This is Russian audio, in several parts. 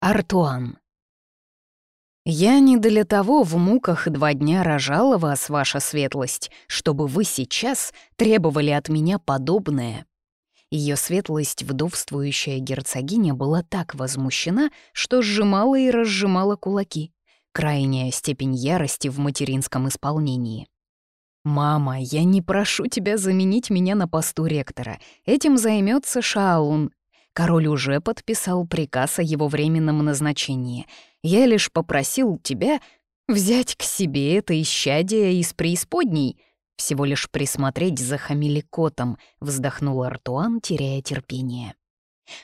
Артуан. «Я не для того в муках два дня рожала вас, ваша светлость, чтобы вы сейчас требовали от меня подобное». Ее светлость, вдовствующая герцогиня, была так возмущена, что сжимала и разжимала кулаки. Крайняя степень ярости в материнском исполнении. «Мама, я не прошу тебя заменить меня на посту ректора. Этим займется Шаун, Король уже подписал приказ о его временном назначении. Я лишь попросил тебя взять к себе это исчадие из преисподней, всего лишь присмотреть за хамеликотом, вздохнул Артуан, теряя терпение.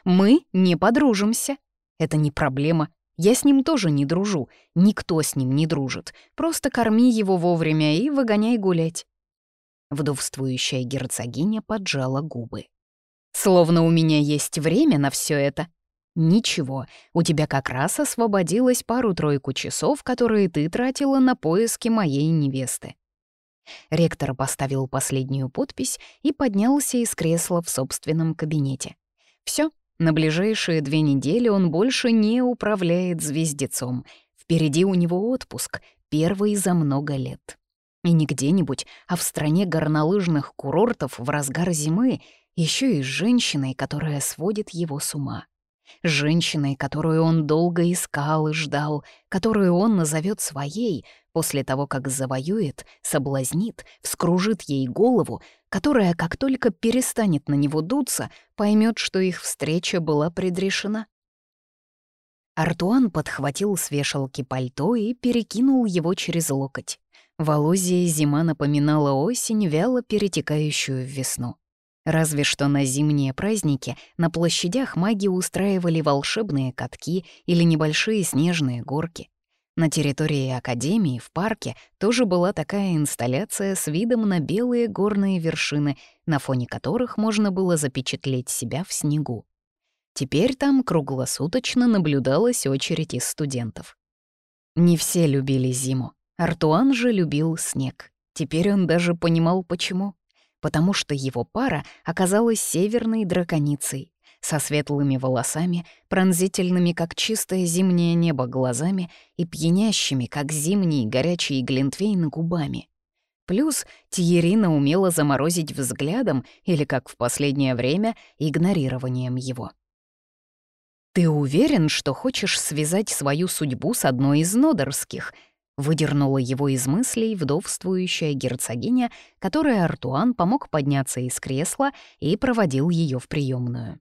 Мы не подружимся. Это не проблема. Я с ним тоже не дружу. Никто с ним не дружит. Просто корми его вовремя и выгоняй гулять. Вдовствующая герцогиня поджала губы. Словно у меня есть время на все это. Ничего, у тебя как раз освободилось пару-тройку часов, которые ты тратила на поиски моей невесты. Ректор поставил последнюю подпись и поднялся из кресла в собственном кабинете. Все, на ближайшие две недели он больше не управляет звездецом. Впереди у него отпуск, первый за много лет. И не где-нибудь, а в стране горнолыжных курортов в разгар зимы — еще и с женщиной, которая сводит его с ума. Женщиной, которую он долго искал и ждал, которую он назовет своей после того, как завоюет, соблазнит, вскружит ей голову, которая, как только перестанет на него дуться, поймет, что их встреча была предрешена. Артуан подхватил с вешалки пальто и перекинул его через локоть. В Алузии зима напоминала осень, вяло перетекающую в весну. Разве что на зимние праздники на площадях маги устраивали волшебные катки или небольшие снежные горки. На территории Академии в парке тоже была такая инсталляция с видом на белые горные вершины, на фоне которых можно было запечатлеть себя в снегу. Теперь там круглосуточно наблюдалась очередь из студентов. Не все любили зиму. Артуан же любил снег. Теперь он даже понимал, почему потому что его пара оказалась северной драконицей, со светлыми волосами, пронзительными, как чистое зимнее небо, глазами и пьянящими, как зимний горячий глинтвейн, губами. Плюс Тиерина умела заморозить взглядом или, как в последнее время, игнорированием его. «Ты уверен, что хочешь связать свою судьбу с одной из нодерских?» Выдернула его из мыслей вдовствующая герцогиня, которой Артуан помог подняться из кресла и проводил ее в приемную.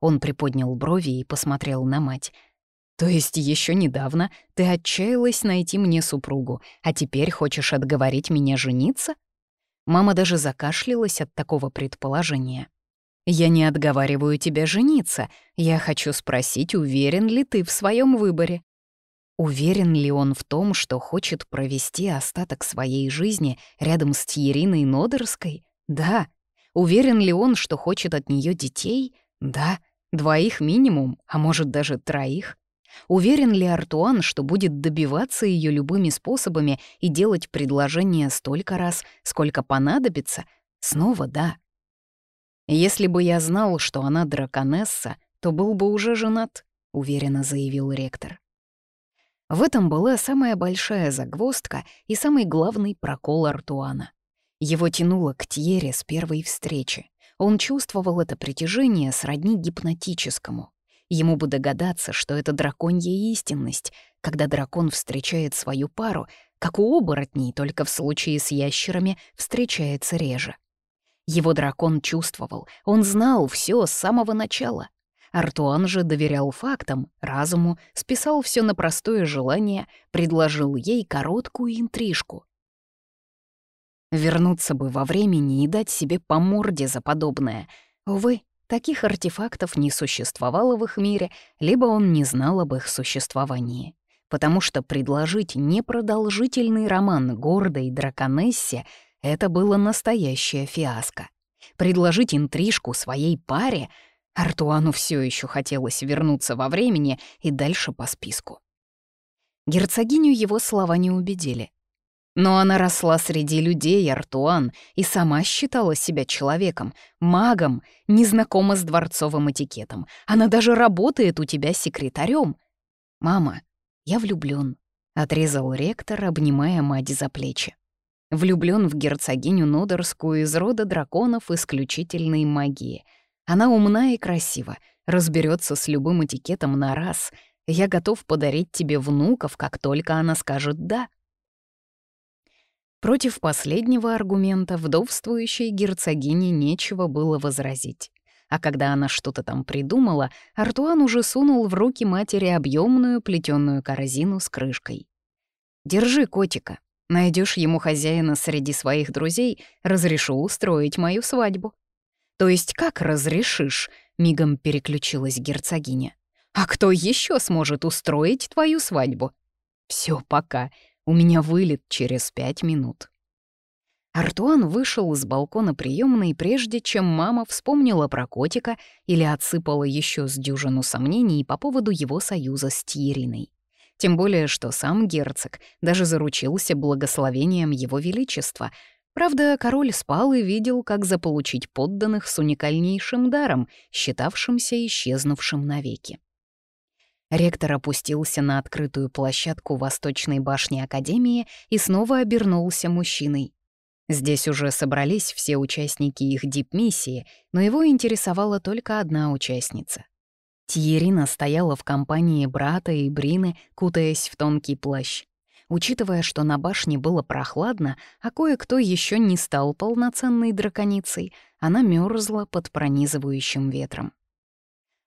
Он приподнял брови и посмотрел на мать. «То есть еще недавно ты отчаялась найти мне супругу, а теперь хочешь отговорить меня жениться?» Мама даже закашлялась от такого предположения. «Я не отговариваю тебя жениться. Я хочу спросить, уверен ли ты в своем выборе?» Уверен ли он в том, что хочет провести остаток своей жизни рядом с Тьериной Нодерской? Да. Уверен ли он, что хочет от нее детей? Да. Двоих минимум, а может даже троих. Уверен ли Артуан, что будет добиваться ее любыми способами и делать предложение столько раз, сколько понадобится? Снова да. «Если бы я знал, что она драконесса, то был бы уже женат», — уверенно заявил ректор. В этом была самая большая загвоздка и самый главный прокол Артуана. Его тянуло к Тьере с первой встречи. Он чувствовал это притяжение сродни гипнотическому. Ему бы догадаться, что это драконья истинность, когда дракон встречает свою пару, как у оборотней, только в случае с ящерами встречается реже. Его дракон чувствовал, он знал все с самого начала. Артуан же доверял фактам, разуму, списал все на простое желание, предложил ей короткую интрижку. Вернуться бы во времени и дать себе по морде за подобное. Увы, таких артефактов не существовало в их мире, либо он не знал об их существовании. Потому что предложить непродолжительный роман гордой драконессе — это было настоящее фиаско. Предложить интрижку своей паре — Артуану все еще хотелось вернуться во времени и дальше по списку. Герцогиню его слова не убедили. Но она росла среди людей, Артуан, и сама считала себя человеком, магом, незнакома с дворцовым этикетом. Она даже работает у тебя секретарем. «Мама, я влюблён», — отрезал ректор, обнимая мать за плечи. Влюблён в герцогиню Нодерскую из рода драконов исключительной магии. Она умна и красива, разберется с любым этикетом на раз. Я готов подарить тебе внуков, как только она скажет «да». Против последнего аргумента вдовствующей герцогине нечего было возразить. А когда она что-то там придумала, Артуан уже сунул в руки матери объемную плетеную корзину с крышкой. «Держи котика. Найдешь ему хозяина среди своих друзей, разрешу устроить мою свадьбу». «То есть как разрешишь?» — мигом переключилась герцогиня. «А кто еще сможет устроить твою свадьбу?» Все, пока. У меня вылет через пять минут». Артуан вышел с балкона приемной, прежде чем мама вспомнила про котика или отсыпала еще с дюжину сомнений по поводу его союза с Тиериной. Тем более, что сам герцог даже заручился благословением его величества. Правда, король спал и видел, как заполучить подданных с уникальнейшим даром, считавшимся исчезнувшим навеки. Ректор опустился на открытую площадку восточной башни Академии и снова обернулся мужчиной. Здесь уже собрались все участники их дип-миссии, но его интересовала только одна участница. Тьерина стояла в компании брата и Брины, кутаясь в тонкий плащ. Учитывая, что на башне было прохладно, а кое-кто еще не стал полноценной драконицей, она мерзла под пронизывающим ветром.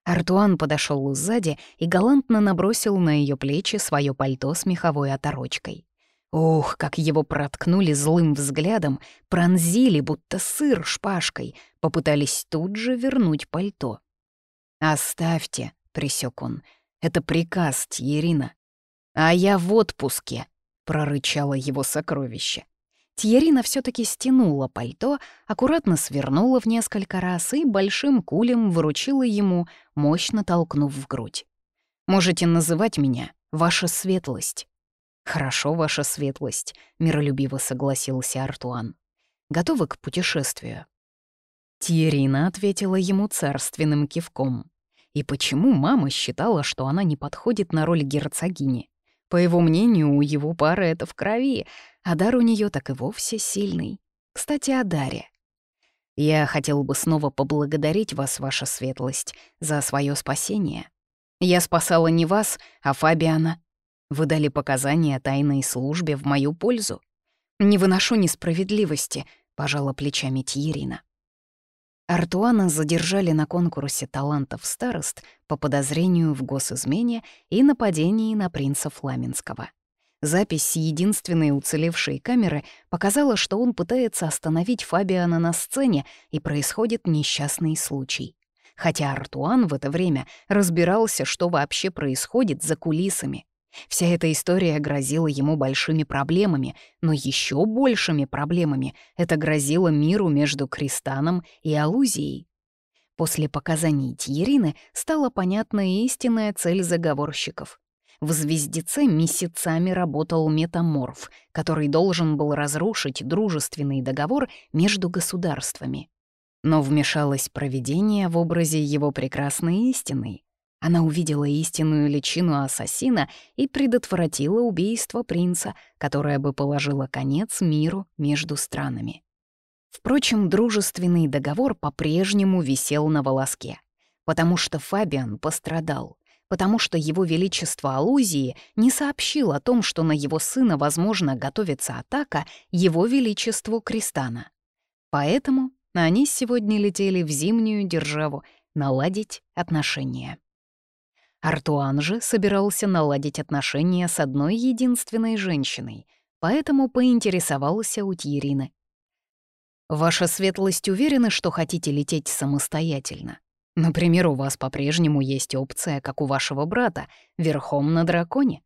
Артуан подошел сзади и галантно набросил на ее плечи свое пальто с меховой оторочкой. Ух, как его проткнули злым взглядом, пронзили, будто сыр шпажкой, попытались тут же вернуть пальто. «Оставьте», — присек он, — «это приказ, Тьерина». «А я в отпуске», — прорычало его сокровище. Тьерина все таки стянула пальто, аккуратно свернула в несколько раз и большим кулем вручила ему, мощно толкнув в грудь. «Можете называть меня Ваша Светлость». «Хорошо, Ваша Светлость», — миролюбиво согласился Артуан. «Готовы к путешествию?» Тьерина ответила ему царственным кивком. И почему мама считала, что она не подходит на роль герцогини? По его мнению, у его пары это в крови, а дар у нее так и вовсе сильный. Кстати, о даре. Я хотел бы снова поблагодарить вас, ваша светлость, за свое спасение. Я спасала не вас, а Фабиана. Вы дали показания тайной службе в мою пользу. Не выношу несправедливости, пожала плечами Тьерина. Артуана задержали на конкурсе талантов старост по подозрению в госизмене и нападении на принца Фламенского. Запись единственной уцелевшей камеры показала, что он пытается остановить Фабиана на сцене, и происходит несчастный случай. Хотя Артуан в это время разбирался, что вообще происходит за кулисами. Вся эта история грозила ему большими проблемами, но еще большими проблемами это грозило миру между Кристаном и Алузией. После показаний Тьерины стала понятна истинная цель заговорщиков. В «Звездеце» месяцами работал метаморф, который должен был разрушить дружественный договор между государствами. Но вмешалось провидение в образе его прекрасной истины. Она увидела истинную личину ассасина и предотвратила убийство принца, которое бы положило конец миру между странами. Впрочем, дружественный договор по-прежнему висел на волоске, потому что Фабиан пострадал, потому что его величество Алузии не сообщил о том, что на его сына, возможно, готовится атака его величеству Кристана. Поэтому они сегодня летели в зимнюю державу наладить отношения. Артуан же собирался наладить отношения с одной единственной женщиной, поэтому поинтересовался у Тьерины. «Ваша светлость уверена, что хотите лететь самостоятельно? Например, у вас по-прежнему есть опция, как у вашего брата, верхом на драконе?»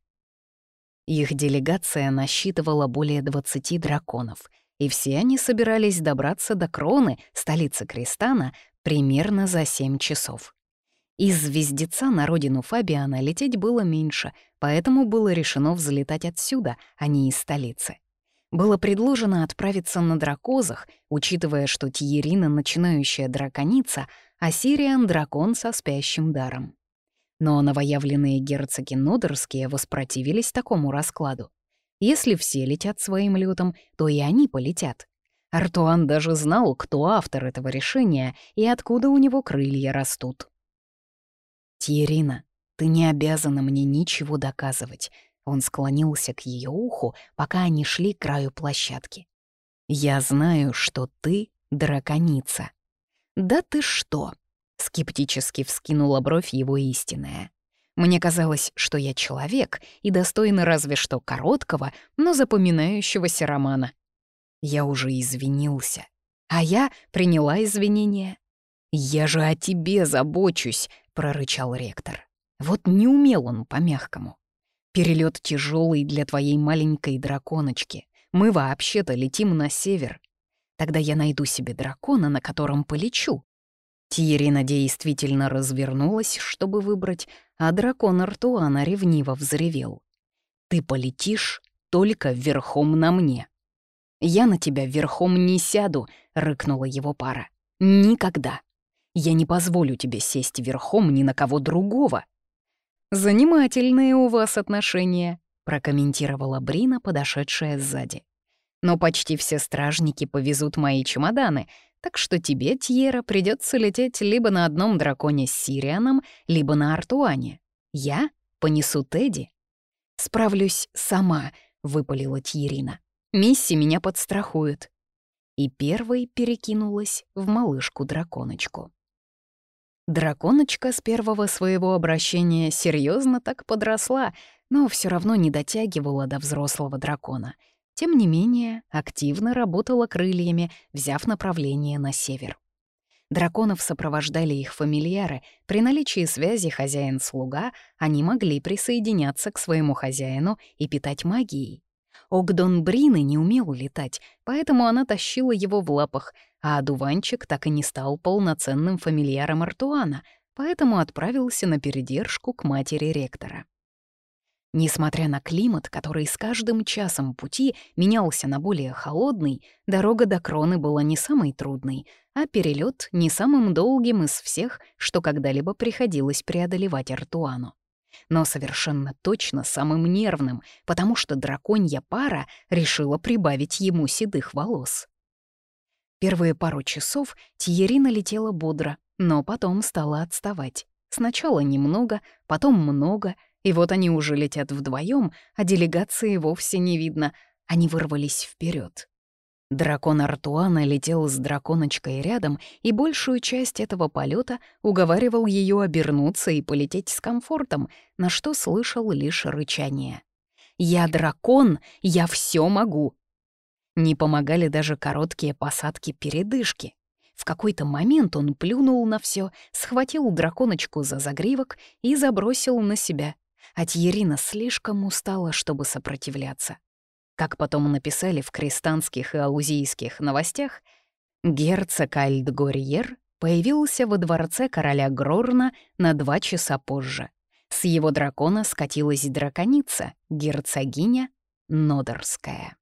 Их делегация насчитывала более 20 драконов, и все они собирались добраться до Кроны, столицы Кристана, примерно за 7 часов. Из звездеца на родину Фабиана лететь было меньше, поэтому было решено взлетать отсюда, а не из столицы. Было предложено отправиться на дракозах, учитывая, что Тьерина — начинающая драконица, а Сириан — дракон со спящим даром. Но новоявленные герцоги Нодерские воспротивились такому раскладу. Если все летят своим летом, то и они полетят. Артуан даже знал, кто автор этого решения и откуда у него крылья растут. «Тьерина, ты не обязана мне ничего доказывать», — он склонился к ее уху, пока они шли к краю площадки. «Я знаю, что ты драконица». «Да ты что?» — скептически вскинула бровь его истинная. «Мне казалось, что я человек и достойна разве что короткого, но запоминающегося романа. Я уже извинился, а я приняла извинения. «Я же о тебе забочусь», — прорычал ректор. «Вот не умел он по-мягкому. Перелет тяжелый для твоей маленькой драконочки. Мы вообще-то летим на север. Тогда я найду себе дракона, на котором полечу». Тиерина действительно развернулась, чтобы выбрать, а дракон Артуана ревниво взревел. «Ты полетишь только верхом на мне». «Я на тебя верхом не сяду», — рыкнула его пара. «Никогда. Я не позволю тебе сесть верхом ни на кого другого». «Занимательные у вас отношения», прокомментировала Брина, подошедшая сзади. «Но почти все стражники повезут мои чемоданы, так что тебе, Тьера, придется лететь либо на одном драконе с Сирианом, либо на Артуане. Я понесу Тедди». «Справлюсь сама», — выпалила Тьерина. «Мисси меня подстрахует». И первой перекинулась в малышку-драконочку. Драконочка с первого своего обращения серьезно так подросла, но все равно не дотягивала до взрослого дракона. Тем не менее, активно работала крыльями, взяв направление на север. Драконов сопровождали их фамильяры. При наличии связи хозяин-слуга они могли присоединяться к своему хозяину и питать магией. Огдон Брины не умел летать, поэтому она тащила его в лапах, а одуванчик так и не стал полноценным фамильяром Артуана, поэтому отправился на передержку к матери ректора. Несмотря на климат, который с каждым часом пути менялся на более холодный, дорога до Кроны была не самой трудной, а перелет не самым долгим из всех, что когда-либо приходилось преодолевать Артуану. Но совершенно точно самым нервным, потому что драконья пара решила прибавить ему седых волос. Первые пару часов Тиерина летела бодро, но потом стала отставать. Сначала немного, потом много — и вот они уже летят вдвоем, а делегации вовсе не видно. Они вырвались вперед. Дракон Артуана летел с драконочкой рядом, и большую часть этого полета уговаривал ее обернуться и полететь с комфортом, на что слышал лишь рычание. «Я дракон, я все могу!» Не помогали даже короткие посадки-передышки. В какой-то момент он плюнул на все, схватил драконочку за загривок и забросил на себя а Тьерина слишком устала, чтобы сопротивляться. Как потом написали в крестанских и алузийских новостях, герцог Альдгорьер появился во дворце короля Грорна на два часа позже. С его дракона скатилась драконица, герцогиня Нодерская.